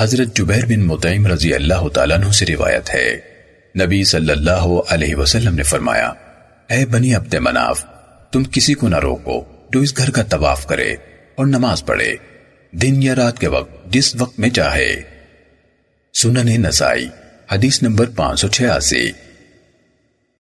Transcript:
حضرت جبیر بن مطعم رضی اللہ تعالیٰ عنہ سے روایت ہے۔ نبی صلی اللہ علیہ وسلم نے فرمایا، اے بنی عبد مناف، تم کسی کو نہ روکو جو اس گھر کا طواف کرے اور نماز پڑھے۔ دن یا رات کے وقت، جس وقت میں چاہے۔ سنن نسائی، حدیث نمبر پانچ سو چھیاسی۔